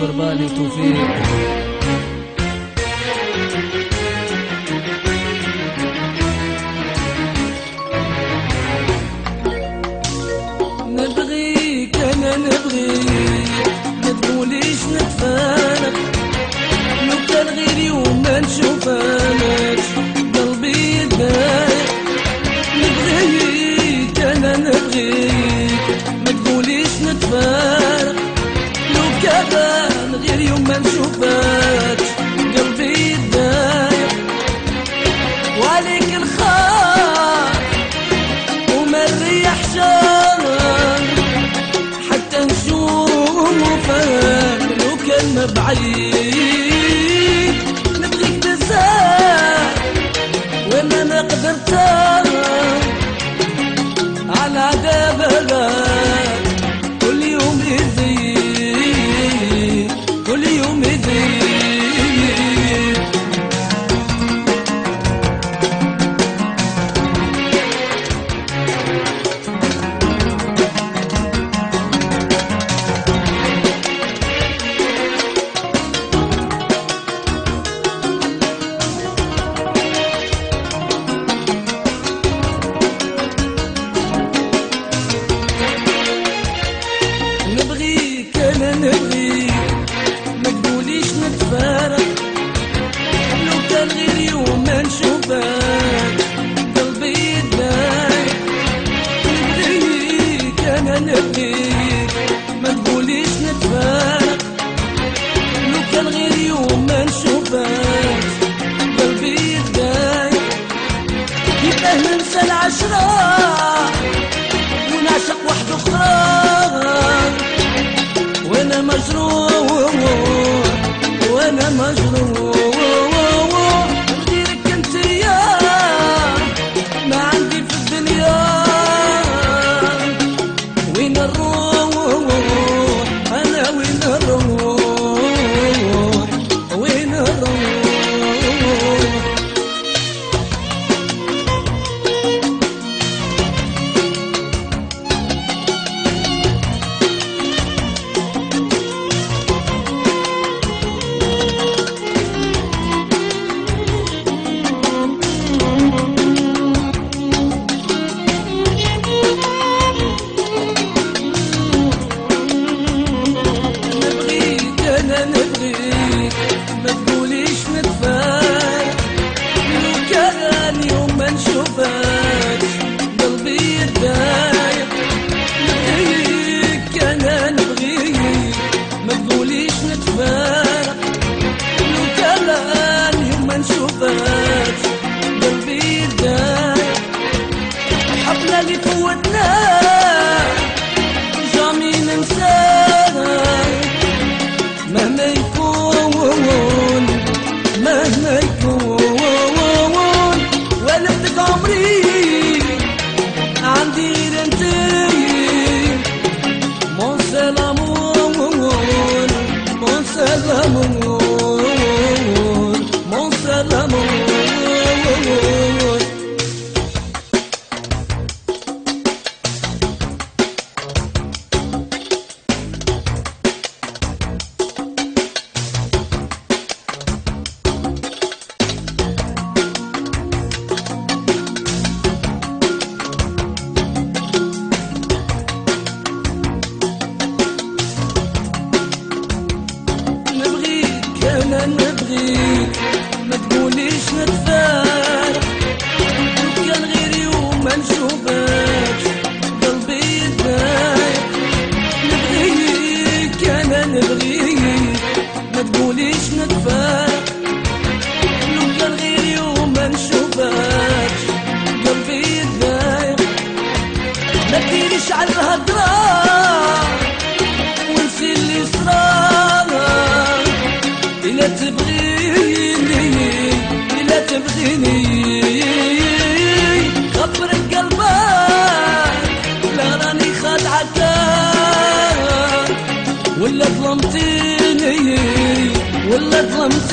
قرباني توفيق. نبغيك أنا نبغيك. ما تقوليش نتفانك لو كان غير يوم نشوفك بعيد ما تقوليش نتفارق لو كان غير يوم ما نشوفك قلبي يضايق نبغيك أنا نبغيك ما تقوليش نتفارق لو كان غير يوم ما نشوفك قلبي يضايق يبقى ننسى العشرة ونعشق واحدة أخرى. Imagino love. مش نتفارق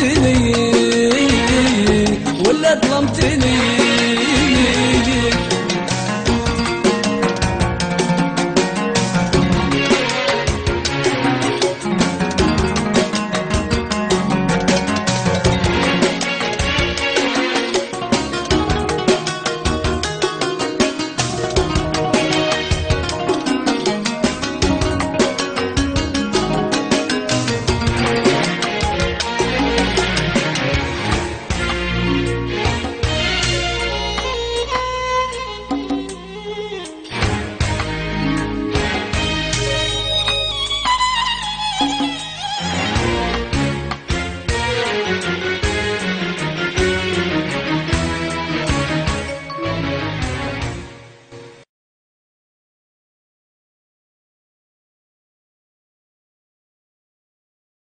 ظلمتني ولا ظلمتني.